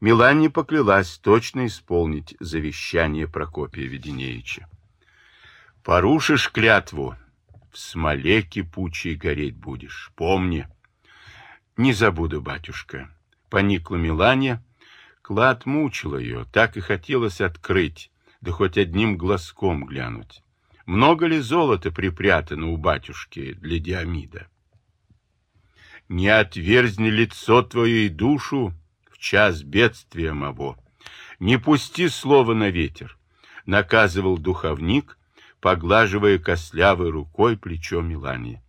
Милане поклялась точно исполнить завещание Прокопия Веденеевича. «Порушишь клятву, в смоле кипучей гореть будешь, помни». «Не забуду, батюшка», — поникла Милане. Клад мучил ее, так и хотелось открыть, да хоть одним глазком глянуть. Много ли золота припрятано у батюшки для Диамида? Не отверзни лицо твое и душу час бедствия моего. Не пусти слово на ветер, наказывал духовник, поглаживая костлявой рукой плечо Милании.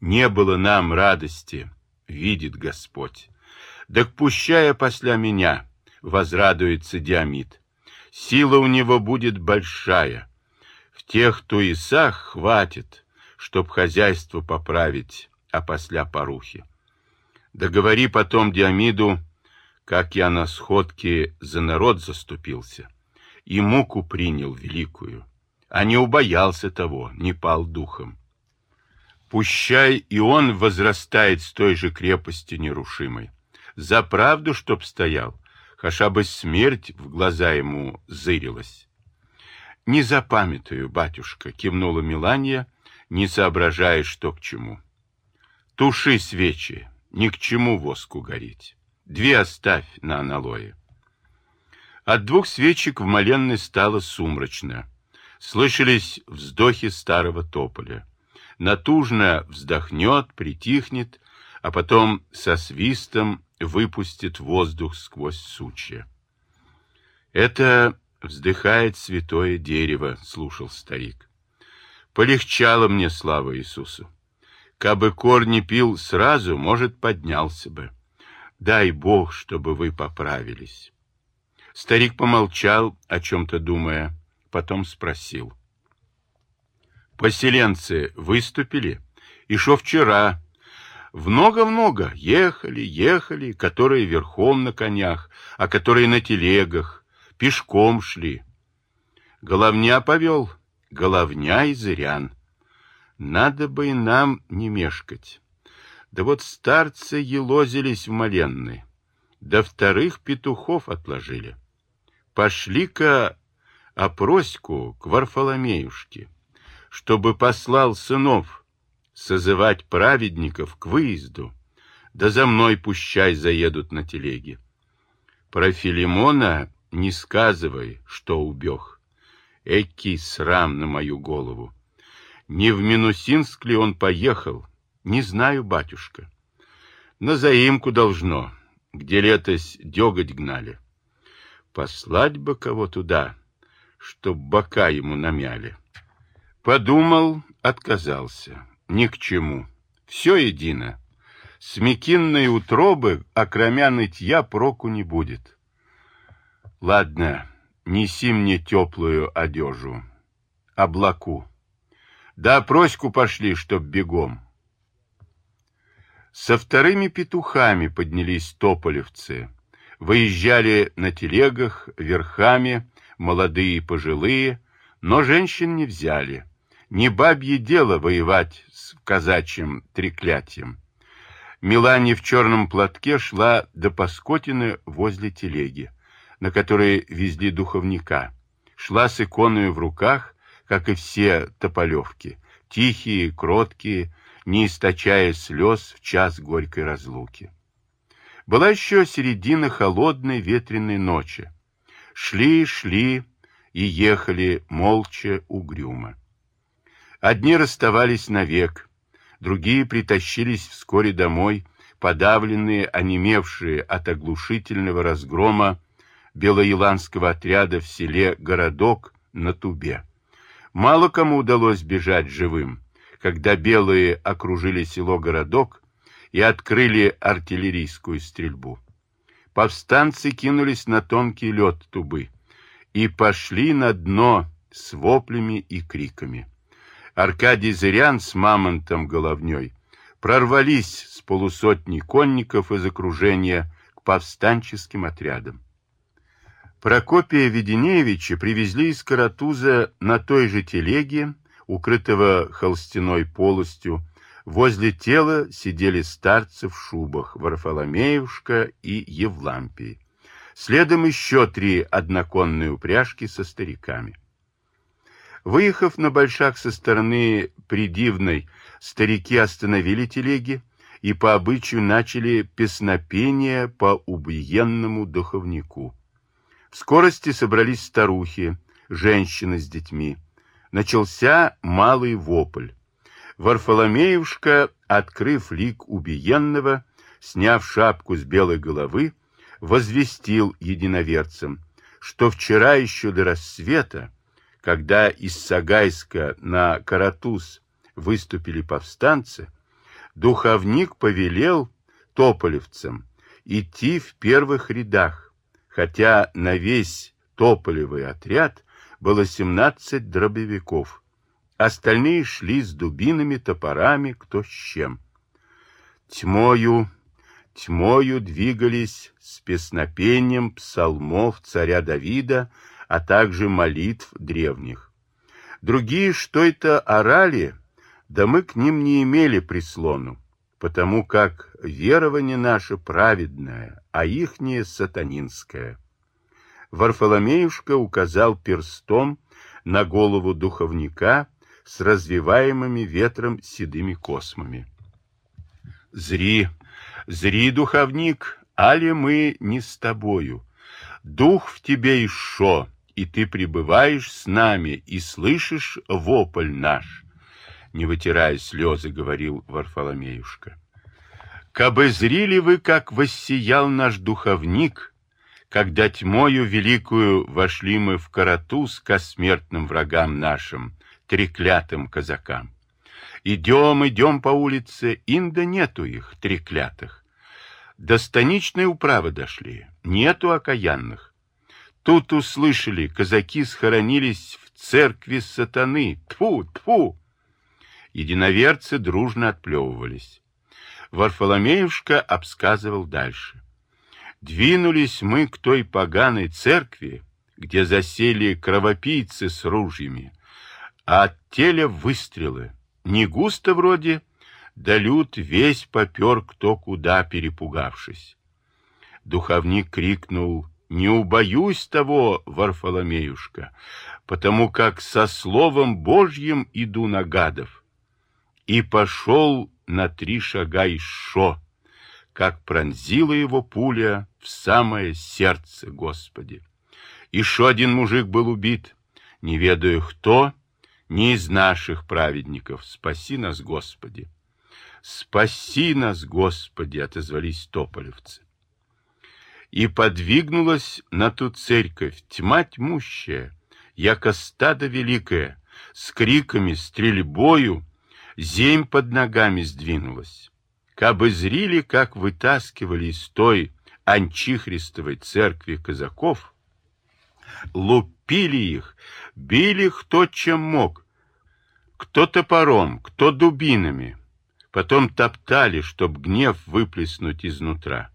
Не было нам радости, видит Господь. Да пущая после меня, возрадуется Диамид. Сила у него будет большая. В тех туисах хватит, чтоб хозяйство поправить, а после порухи. Договори потом Диамиду, как я на сходке за народ заступился, и муку принял великую, а не убоялся того, не пал духом. Пущай и он возрастает с той же крепости нерушимой. За правду, чтоб стоял, хаша бы смерть в глаза ему зырилась. «Не запамятую, батюшка», — кивнула Миланья, не соображая, что к чему. «Туши свечи, ни к чему воску гореть. Две оставь на аналое». От двух свечек в моленной стало сумрачно. Слышались вздохи старого тополя. Натужно вздохнет, притихнет, а потом со свистом выпустит воздух сквозь сучья. Это Вздыхает святое дерево, слушал старик. Полегчало мне, слава Иисусу. Кабы корни пил сразу, может, поднялся бы. Дай Бог, чтобы вы поправились. Старик помолчал, о чем-то думая, потом спросил. Поселенцы выступили? И шо вчера? Много-много. Ехали, ехали, которые верхом на конях, а которые на телегах пешком шли. Головня повел, головня и зырян. Надо бы и нам не мешкать. Да вот старцы елозились в моленны, да вторых петухов отложили. Пошли-ка опроську к Варфоломеюшке, чтобы послал сынов созывать праведников к выезду, да за мной пущай заедут на телеге. Про Филимона не сказывай, что убег. Экий срам на мою голову. Не в Минусинск ли он поехал? Не знаю, батюшка. На заимку должно, где летось деготь гнали. Послать бы кого туда, чтоб бока ему намяли. Подумал, отказался. Ни к чему. Все едино. С мекинной утробы, окромя нытья, проку не будет. Ладно, неси мне теплую одежу, облаку. Да проську пошли, чтоб бегом. Со вторыми петухами поднялись тополевцы. Выезжали на телегах, верхами, молодые и пожилые, но женщин не взяли. Не бабье дело воевать с казачьим треклятием. Милане в черном платке шла до Паскотины возле телеги на которой везли духовника, шла с иконой в руках, как и все тополевки, тихие, кроткие, не источая слез в час горькой разлуки. Была еще середина холодной ветреной ночи. Шли, шли и ехали молча угрюмо. Одни расставались навек, другие притащились вскоре домой, подавленные, онемевшие от оглушительного разгрома белоиландского отряда в селе Городок на Тубе. Мало кому удалось бежать живым, когда белые окружили село Городок и открыли артиллерийскую стрельбу. Повстанцы кинулись на тонкий лед Тубы и пошли на дно с воплями и криками. Аркадий Зырян с мамонтом головней прорвались с полусотни конников из окружения к повстанческим отрядам. Прокопия Веденеевича привезли из Каратуза на той же телеге, укрытого холстяной полостью, Возле тела сидели старцы в шубах Варфоломеевшка и Евлампий. Следом еще три одноконные упряжки со стариками. Выехав на большак со стороны Придивной, старики остановили телеги и по обычаю начали песнопение по убиенному духовнику. В скорости собрались старухи, женщины с детьми. Начался малый вопль. Варфоломеюшка, открыв лик убиенного, сняв шапку с белой головы, возвестил единоверцам, что вчера еще до рассвета когда из Сагайска на Каратуз выступили повстанцы, духовник повелел тополевцам идти в первых рядах, хотя на весь тополевый отряд было 17 дробовиков. Остальные шли с дубинами, топорами, кто с чем. Тьмою, тьмою двигались с песнопением псалмов царя Давида а также молитв древних. Другие что это орали, да мы к ним не имели прислону, потому как верование наше праведное, а ихнее сатанинское. Варфоломеюшка указал перстом на голову духовника с развиваемыми ветром седыми космами. «Зри, зри, духовник, али мы не с тобою. Дух в тебе еще, и ты пребываешь с нами и слышишь вопль наш, не вытирая слезы, говорил Варфоломеюшка. Кабы зрили вы, как воссиял наш духовник, когда тьмою великую вошли мы в Каратуз ко смертным врагам нашим, треклятым казакам. Идем, идем по улице, инда нету их, треклятых. До станичной управы дошли, нету окаянных. Тут услышали, казаки схоронились в церкви сатаны. Тфу, тфу! Единоверцы дружно отплевывались. Варфоломеюшка обсказывал дальше. Двинулись мы к той поганой церкви, где засели кровопийцы с ружьями, а от теля выстрелы. Не густо вроде, да люд весь попер кто куда, перепугавшись. Духовник крикнул не убоюсь того, Варфоломеюшка, потому как со словом Божьим иду на гадов. И пошел на три шага еще, как пронзила его пуля в самое сердце Господи. Еще один мужик был убит, не ведаю кто, не из наших праведников. Спаси нас, Господи! Спаси нас, Господи! Отозвались тополевцы и подвигнулась на ту церковь тьма тьмущая, яко стадо великое, с криками, стрельбою, земь под ногами сдвинулась. Кабы зрили, как вытаскивали из той анчихристовой церкви казаков, лупили их, били кто чем мог, кто топором, кто дубинами, потом топтали, чтоб гнев выплеснуть изнутра.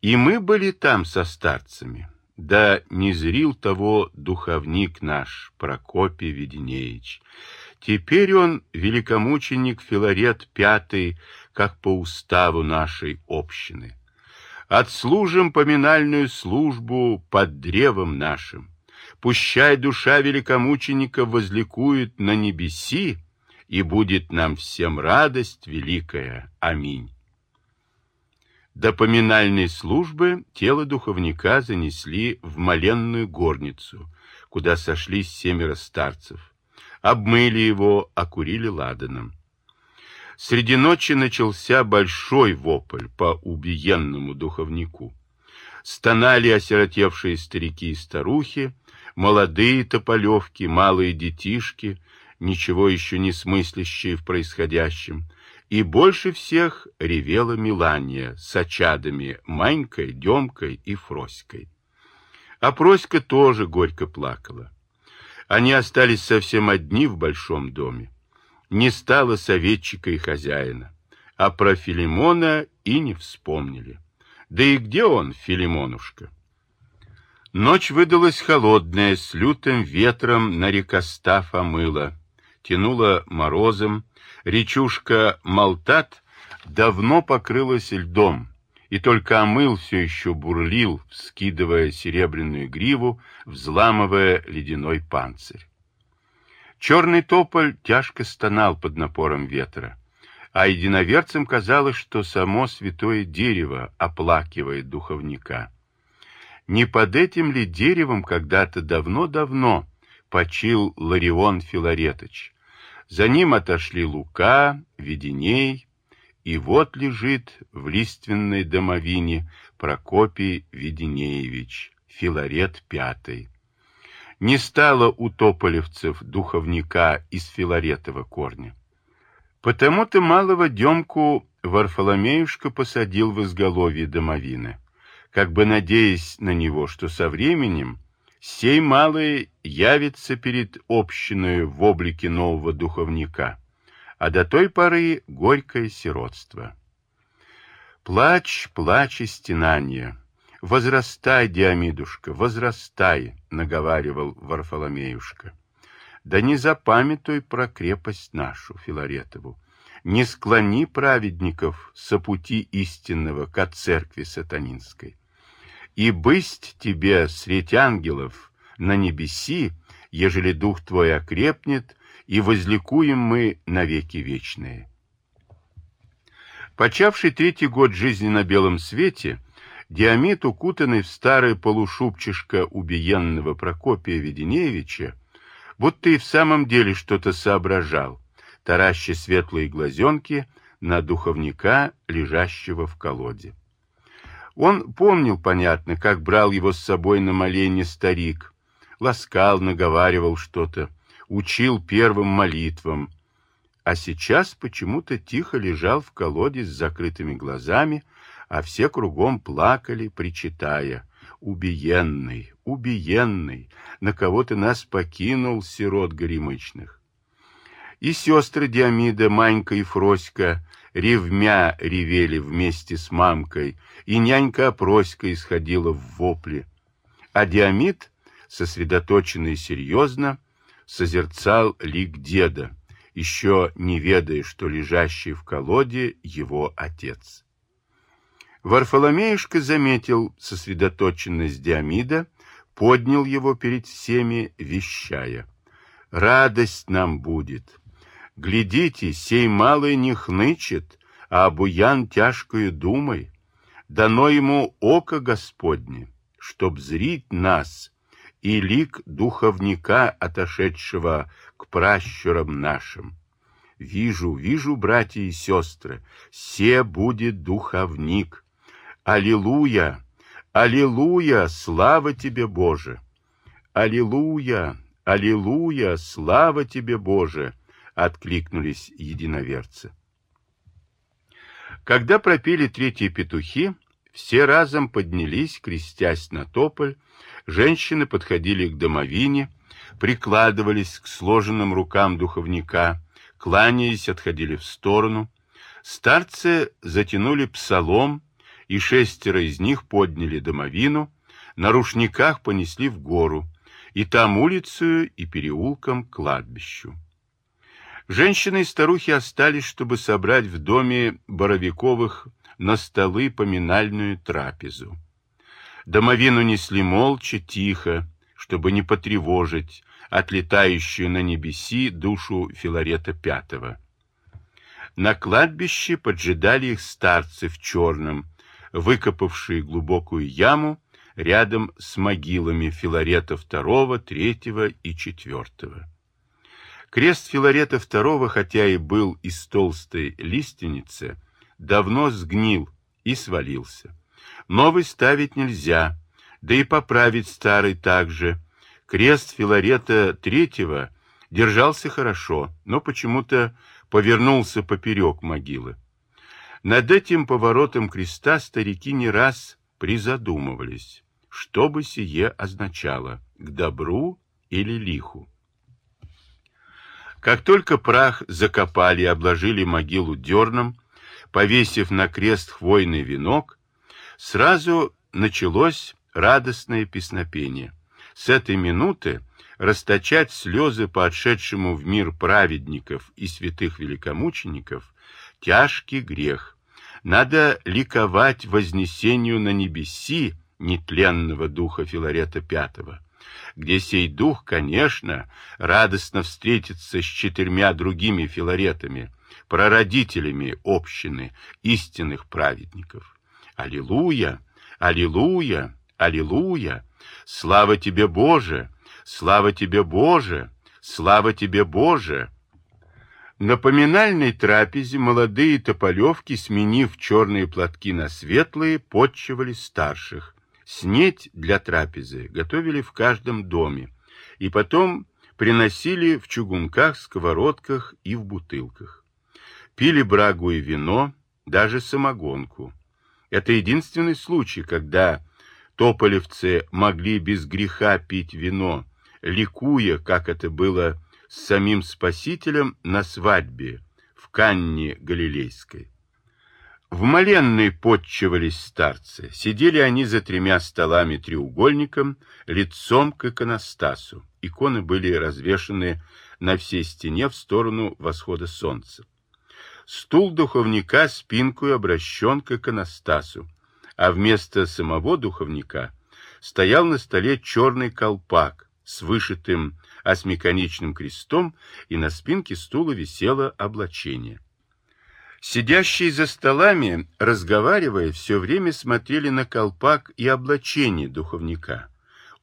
И мы были там со старцами. Да не зрил того духовник наш, Прокопий Веденеич. Теперь он великомученик Филарет Пятый, как по уставу нашей общины. Отслужим поминальную службу под древом нашим. Пущай душа великомученика возликует на небеси, и будет нам всем радость великая. Аминь. До поминальной службы тело духовника занесли в моленную горницу, куда сошлись семеро старцев. Обмыли его, окурили ладаном. Среди ночи начался большой вопль по убиенному духовнику. Стонали осиротевшие старики и старухи, молодые тополевки, малые детишки, ничего еще не смыслящие в происходящем, и больше всех ревела Милания с очадами Манькой, Демкой и Фроськой. А Проська тоже горько плакала. Они остались совсем одни в большом доме. Не стало советчика и хозяина, а про Филимона и не вспомнили. Да и где он, Филимонушка? Ночь выдалась холодная, с лютым ветром на рекостав омыла. тянуло морозом, речушка Малтат давно покрылась льдом, и только омыл все еще бурлил, вскидывая серебряную гриву, взламывая ледяной панцирь. Черный тополь тяжко стонал под напором ветра, а единоверцам казалось, что само святое дерево оплакивает духовника. Не под этим ли деревом когда-то давно-давно почил Ларион Филаретович? За ним отошли Лука, Веденей, и вот лежит в лиственной домовине Прокопий Веденеевич, Филарет Пятый. Не стало у тополевцев духовника из Филаретова корня. Потому-то малого Демку Варфоломеюшка посадил в изголовье домовины, как бы надеясь на него, что со временем сей малый явится перед общиной в облике нового духовника, а до той поры горькое сиротство. Плач, плач и стенание. Возрастай, Диамидушка, возрастай, наговаривал Варфоломеюшка. Да не запамятуй про крепость нашу, Филаретову. Не склони праведников со пути истинного к церкви сатанинской. И бысть тебе средь ангелов на небеси, ежели дух твой окрепнет, и возликуем мы навеки вечные. Почавший третий год жизни на белом свете, Диамид, укутанный в старое полушубчишко убиенного Прокопия Веденеевича, будто и в самом деле что-то соображал, тараща светлые глазенки на духовника, лежащего в колоде. Он помнил, понятно, как брал его с собой на моление старик, ласкал, наговаривал что-то, учил первым молитвам, а сейчас почему-то тихо лежал в колоде с закрытыми глазами, а все кругом плакали, причитая «Убиенный, убиенный, на кого ты нас покинул, сирот горемычных». И сестры Диамида, Манька и Фроська, ревмя ревели вместе с мамкой, и нянька Опроська исходила в вопли. А Диамид, сосредоточенный серьезно, созерцал лик деда, еще не ведая, что лежащий в колоде его отец. Варфоломеюшка заметил сосредоточенность Диамида, поднял его перед всеми, вещая. «Радость нам будет! Глядите, сей малый не хнычет, а обуян тяжкою думой. Дано ему око Господне, чтоб зрить нас, и лик духовника, отошедшего к пращурам нашим. Вижу, вижу, братья и сестры, се будет духовник. Аллилуйя! Аллилуйя! Слава тебе, Боже! Аллилуйя! Аллилуйя! Слава тебе, Боже! Откликнулись единоверцы. Когда пропели третьи петухи, все разом поднялись, крестясь на тополь, женщины подходили к домовине, прикладывались к сложенным рукам духовника, кланяясь, отходили в сторону. Старцы затянули псалом, и шестеро из них подняли домовину, на рушниках понесли в гору, и там улицу и переулком к кладбищу. Женщины и старухи остались, чтобы собрать в доме Боровиковых на столы поминальную трапезу. Домовину несли молча, тихо, чтобы не потревожить отлетающую на небеси душу Филарета Пятого. На кладбище поджидали их старцы в черном, выкопавшие глубокую яму рядом с могилами Филарета Второго, Третьего и Четвертого. Крест Филарета Второго, хотя и был из толстой лиственницы, давно сгнил и свалился. Новый ставить нельзя, да и поправить старый также. Крест Филарета Третьего держался хорошо, но почему-то повернулся поперек могилы. Над этим поворотом креста старики не раз призадумывались, что бы сие означало, к добру или лиху. Как только прах закопали и обложили могилу дерном, повесив на крест хвойный венок, сразу началось радостное песнопение. С этой минуты расточать слезы по отшедшему в мир праведников и святых великомучеников – тяжкий грех. Надо ликовать вознесению на небеси нетленного духа Филарета Пятого, где сей дух, конечно, радостно встретится с четырьмя другими Филаретами, прародителями общины истинных праведников. Аллилуйя! Аллилуйя! Аллилуйя! Слава тебе, Боже! Слава тебе, Боже! Слава тебе, Боже! На поминальной трапезе молодые тополевки, сменив черные платки на светлые, подчивали старших. Снеть для трапезы готовили в каждом доме и потом приносили в чугунках, сковородках и в бутылках. Пили брагу и вино, даже самогонку. Это единственный случай, когда тополевцы могли без греха пить вино, ликуя, как это было с самим Спасителем на свадьбе в Канне Галилейской. В Маленной подчивались старцы. Сидели они за тремя столами треугольником, лицом к иконостасу. Иконы были развешаны на всей стене в сторону восхода солнца. Стул духовника спинкой обращен к иконостасу, а вместо самого духовника стоял на столе черный колпак с вышитым осьмиконечным крестом, и на спинке стула висело облачение. Сидящие за столами, разговаривая, все время смотрели на колпак и облачение духовника.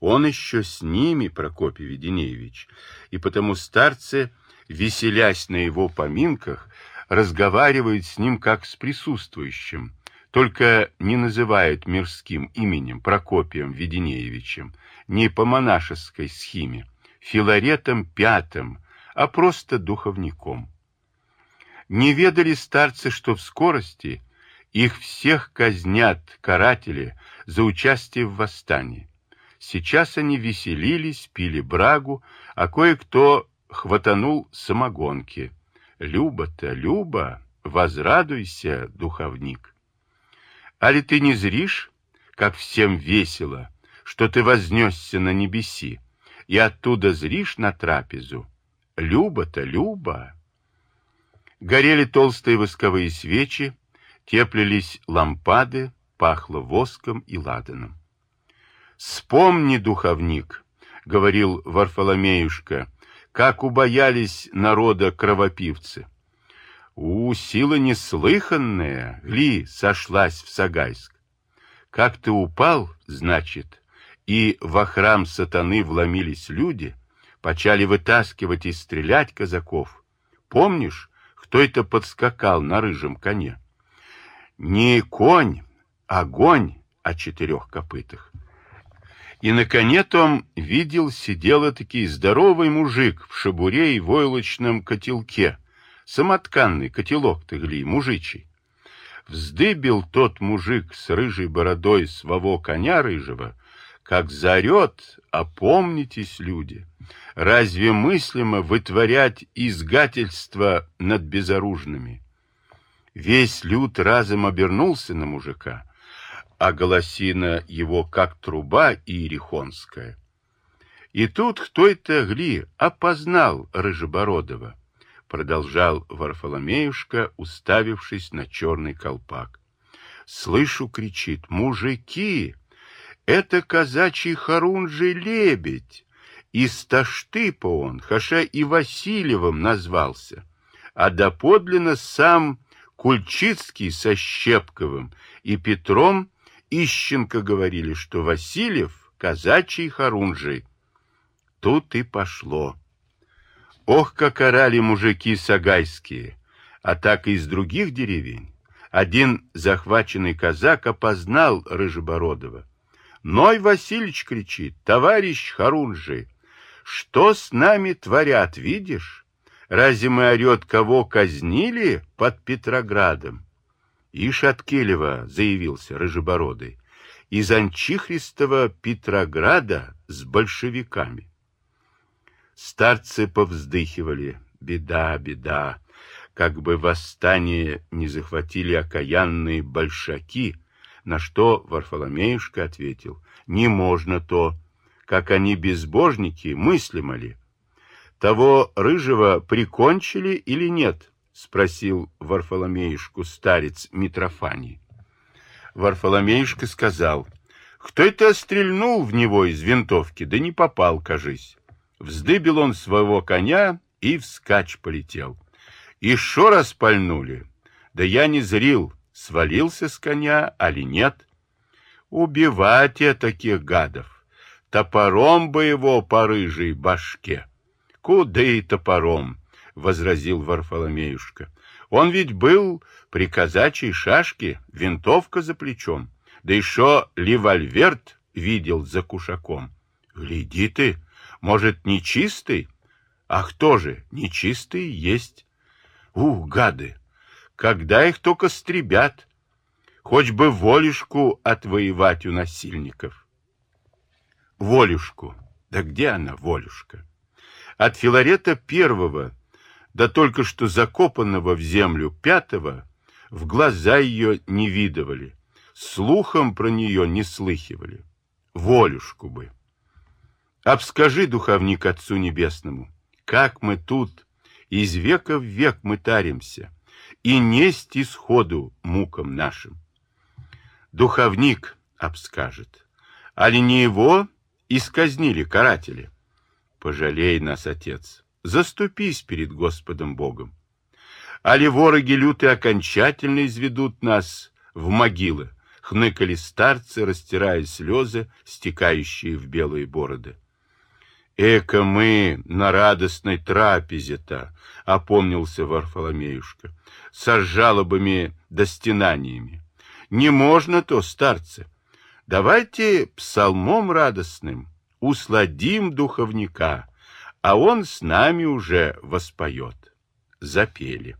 Он еще с ними, Прокопий Веденеевич, и потому старцы, веселясь на его поминках, разговаривают с ним как с присутствующим, только не называют мирским именем Прокопием Веденеевичем, не по монашеской схеме, Филаретом Пятым, а просто духовником. Не ведали старцы, что в скорости их всех казнят каратели за участие в восстании. Сейчас они веселились, пили брагу, а кое-кто хватанул самогонки. Люба-то, Люба, возрадуйся, духовник. Али ты не зришь, как всем весело, что ты вознесся на небеси, и оттуда зришь на трапезу? Люба-то, Люба! Горели толстые восковые свечи, теплились лампады, пахло воском и ладаном. «Вспомни, духовник», — говорил Варфоломеюшка, — «как убоялись народа кровопивцы». У, сила неслыханная, гли, сошлась в Сагайск. Как ты упал, значит, и во храм сатаны вломились люди, почали вытаскивать и стрелять казаков. Помнишь, кто это подскакал на рыжем коне. Не конь, а огонь о четырех копытах. И на коне том видел сидел таки здоровый мужик в шабуре и войлочном котелке, самотканный котелок тыгли, мужичий. Вздыбил тот мужик с рыжей бородой своего коня рыжего, как зарет, опомнитесь, люди, Разве мыслимо вытворять изгательство над безоружными? Весь люд разом обернулся на мужика, а голосина его как труба иерихонская. И тут кто это гли опознал Рыжебородова, продолжал Варфоломеюшка, уставившись на черный колпак. Слышу, кричит, мужики, это казачий хорунжий лебедь. Из Таштыпа он, хаша и Васильевым назвался, а доподлинно сам Кульчицкий со Щепковым и Петром Ищенко говорили, что Васильев — казачий хорунжий. Тут и пошло. Ох, как орали мужики сагайские, а так и из других деревень. Один захваченный казак опознал Рыжебородова. Ной Васильевич кричит, товарищ Харунжий, что с нами творят, видишь? Разве мы, орет, кого казнили под Петроградом? Ишь от Килева, заявился Рыжебородый, из Анчихристова Петрограда с большевиками. Старцы повздыхивали. Беда, беда. Как бы восстание не захватили окаянные большаки, на что Варфоломеюшка ответил, не можно то, как они безбожники, мыслимо ли? Того рыжего прикончили или нет? Спросил Варфоломеюшку старец Митрофаний. Варфоломеюшка сказал, кто это стрельнул в него из винтовки, да не попал, кажись. Вздыбил он своего коня и вскачь полетел. Еще раз пальнули, да я не зрил, свалился с коня, али нет. Убивать я таких гадов, топором бы его по рыжей башке. Куда и топором, — возразил Варфоломеюшка. Он ведь был при казачьей шашке, винтовка за плечом, да еще револьверт видел за кушаком. Гляди ты, может, нечистый? А кто же, нечистый есть. Ух, гады! Когда их только стребят! Хоть бы волюшку отвоевать у насильников. Волюшку. Да где она, волюшка? От Филарета первого до только что закопанного в землю пятого в глаза ее не видывали, слухом про нее не слыхивали. Волюшку бы. Обскажи, духовник Отцу Небесному, как мы тут из века в век мы таримся, и несть исходу мукам нашим. Духовник обскажет, а ли не его исказнили каратели? Пожалей нас, Отец, заступись перед Господом Богом. Али вороги лютые окончательно изведут нас в могилы, хныкали старцы, растирая слезы, стекающие в белые бороды. Эко мы на радостной трапезе-то, — опомнился Варфоломеюшка, — со жалобами да стенаниями. Не можно то, старцы. Давайте псалмом радостным усладим духовника, а он с нами уже воспоет. Запели.